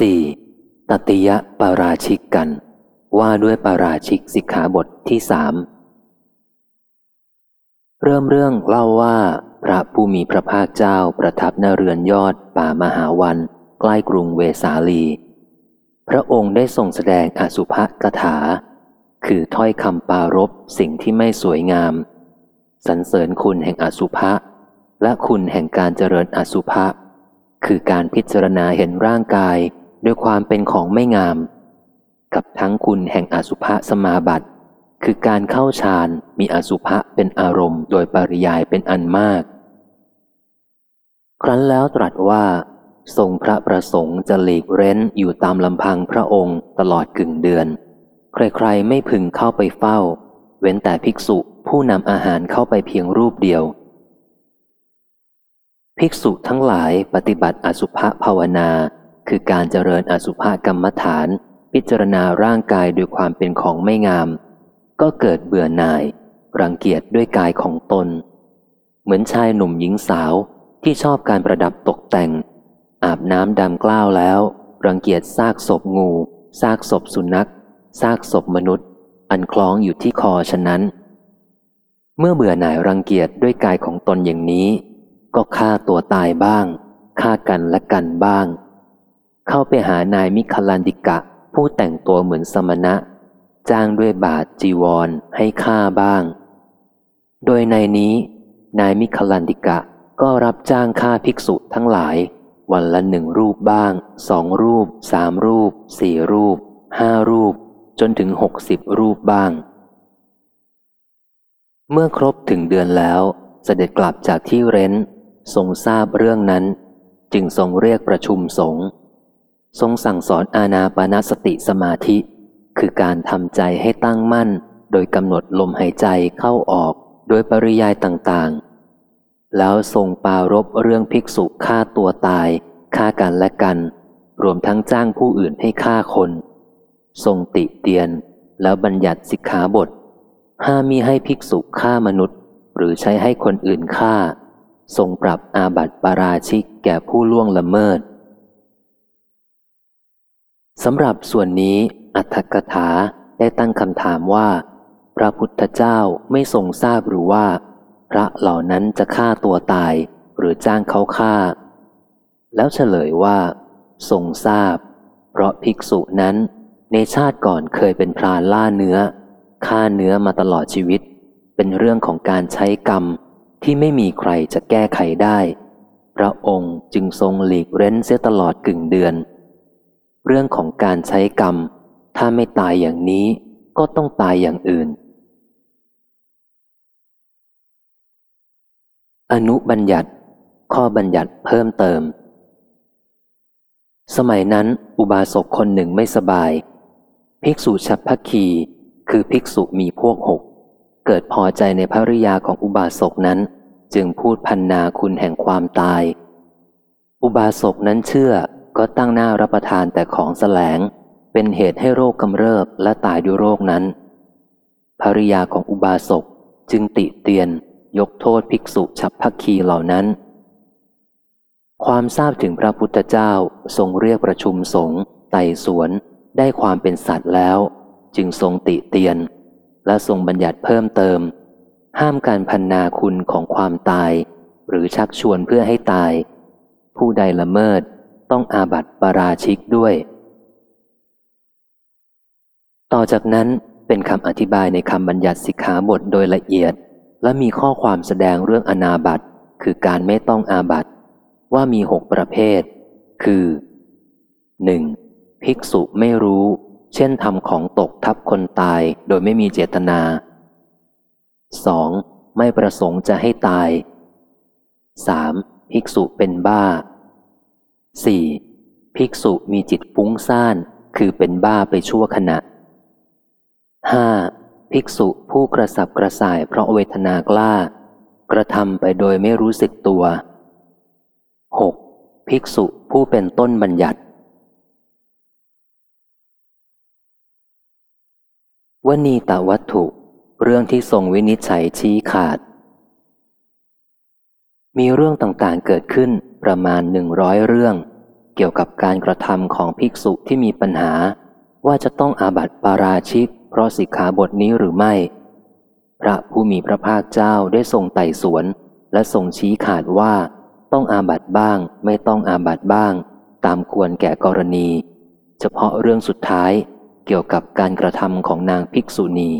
4. ตติยะปาราชิกกัน ว่าด้วยปาราชิกสิกขาบทที่สามเริ่มเรื่องเล่าว่า พระผู้มีพระภาคเจ้าประทับนเรือนยอดป่ามหาวันใกล้กรุงเวสาลี พระองค์ได้ทรงแสดงอสุภกถา คือถ้อยคำปารบสิ่งที่ไม่สวยงาม สรรเสริญคุณแห่งอสุภะและคุณแห่งการเจริญอสุภะคือการพิจารณาเห็นร่างกาย ด้วยความเป็นของไม่งาม กับทั้งคุณแห่งอสุภะสมาบัติ คือการเข้าฌานมีอสุภะเป็นอารมณ์โดยปริยายเป็นอันมาก ครั้นแล้วตรัสว่าทรงพระประสงค์จะหลีกเร้นอยู่ตามลำพังพระองค์ตลอดกึ่งเดือน ใครๆไม่พึงเข้าไปเฝ้า เว้นแต่ภิกษุผู้นำอาหารเข้าไปเพียงรูปเดียว ภิกษุทั้งหลายปฏิบัติอสุภะภาวนา คือการเจริญอสุภกรรมฐาน พิจารณาร่างกายด้วยความเป็นของไม่งาม ก็เกิดเบื่อหน่าย รังเกียจด้วยกายของตน เหมือนชายหนุ่มหญิงสาวที่ชอบการประดับตกแต่ง อาบน้ำดำกล้าวแล้ว รังเกียจซากศพงูซากศพสุนัขซากศพมนุษย์ อันคล้องอยู่ที่คอฉะนั้น เมื่อเบื่อหน่ายรังเกียจด้วยกายของตนอย่างนี้ ก็ฆ่าตัวตายบ้างฆ่ากันและกันบ้าง เข้าไปหานายมิคลันดิกะ ผู้แต่งตัวเหมือนสมณะ จ้างด้วยบาทจีวรให้ฆ่าบ้าง โดยในนี้ นายมิคลันดิกะก็รับจ้างฆ่าภิกษุทั้งหลาย วันละหนึ่งรูปบ้างสองรูปสามรูปสี่รูปห้ารูป จนถึงหกสิบรูปบ้าง เมื่อครบถึงเดือนแล้ว เสด็จกลับจากที่เร้นทรงทราบเรื่องนั้น จึงทรงเรียกประชุมสงฆ์ ทรงสั่งสอนอาณาปณสติสมาธิ คือการทำใจให้ตั้งมั่น โดยกำหนดลมหายใจเข้าออกโดยปริยายต่างๆ แล้วทรงปารบเรื่องภิกษุฆ่าตัวตายฆ่ากันและกัน รวมทั้งจ้างผู้อื่นให้ฆ่าคน ทรงติเตียน แล้วบัญญัติสิกขาบท ห้ามมีให้ภิกษุฆ่ามนุษย์ หรือใช้ให้คนอื่นฆ่า ทรงปรับอาบัติปาราชิกแก่ผู้ล่วงละเมิด สำหรับส่วนนี้อัตถกถาได้ตั้งคำถามว่า พระพุทธเจ้าไม่ทรงทราบหรือว่า พระเหล่านั้นจะฆ่าตัวตายหรือจ้างเขาฆ่า แล้วเฉลยว่า ทรงทราบ เพราะภิกษุนั้นในชาติก่อนเคยเป็นพรานล่าเนื้อฆ่าเนื้อมาตลอดชีวิต เป็นเรื่องของการใช้กรรมที่ไม่มีใครจะแก้ไขได้ พระองค์จึงทรงหลีกเร้นเสียตลอดกึ่งเดือน เรื่องของการใช้กรรม ถ้าไม่ตายอย่างนี้ก็ต้องตายอย่างอื่น อนุบัญญัติ ข้อบัญญัติเพิ่มเติม สมัยนั้นอุบาสกคนหนึ่งไม่สบาย ภิกษุฉับพักคีคือภิกษุมีพวกหก เกิดพอใจในภริยาของอุบาสกนั้น จึงพูดพันนาคุณแห่งความตาย อุบาสกนั้นเชื่อ ก็ตั้งหน้ารับประทานแต่ของแสลง เป็นเหตุให้โรคกำเริบและตายด้วยโรคนั้น ภริยาของอุบาสกจึงติเตียน ยกโทษภิกษุฉับพักคีเหล่านั้น ความทราบถึงพระพุทธเจ้าทรงเรียกประชุมสงฆ์ไต่สวน ได้ความเป็นสัตว์แล้ว จึงทรงติเตียน และทรงบัญญัติเพิ่มเติม ห้ามการพันนาคุณของความตาย หรือชักชวนเพื่อให้ตาย ผู้ใดละเมิด ต้องอาบัติปาราชิกด้วย ต่อจากนั้นเป็นคำอธิบายในคำบัญญัติสิกขาบทโดยละเอียด และมีข้อความแสดงเรื่องอนาบัตคือการไม่ต้องอาบัตว่ามีหกประเภท คือ 1. ภิกษุไม่รู้ เช่นทำของตกทับคนตายโดยไม่มีเจตนา 2. ไม่ประสงค์จะให้ตาย 3. ภิกษุเป็นบ้า 4. ภิกษุมีจิตฟุ้งซ่าน คือเป็นบ้าไปชั่วขณะ 5. ภิกษุผู้กระสับกระส่ายเพราะเวทนากล้า กระทำไปโดยไม่รู้สึกตัว 6. ภิกษุผู้เป็นต้นบัญญัติวนีตวัตถุ เรื่องที่ทรงวินิจฉัยชี้ขาด มีเรื่องต่างๆเกิดขึ้น ประมาณหนึ่งร้อยเรื่อง เกี่ยวกับการกระทำของภิกษุที่มีปัญหา ว่าจะต้องอาบัติปาราชิก เพราะสิกขาบทนี้หรือไม่ พระผู้มีพระภาคเจ้าได้ทรงไต่สวน และทรงชี้ขาดว่า ต้องอาบัติบ้าง ไม่ต้องอาบัติบ้าง ตามควรแก่กรณี เฉพาะเรื่องสุดท้ายเกี่ยวกับการกระทำของนางภิกษุณี